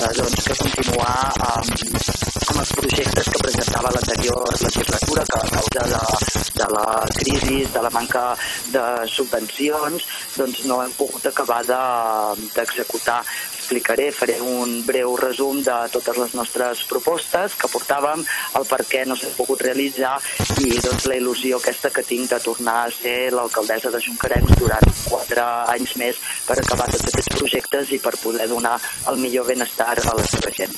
eh, doncs, que continuar amb, amb els projectes que presentava l'anterior legislatura que a causa de, de la crisi, de la manca de subvencions, doncs no hem pogut acabar d'executar. De, explicaré, faré un breu resum de totes les nostres propostes que portàvem, el per què no s'ha pogut realitzar i doncs, la il·lusió aquesta que tinc de tornar a ser l'alcaldessa de Junquerencs durant quatre anys més per acabar tots aquests projectes i per poder donar el millor benestar a la seva gent.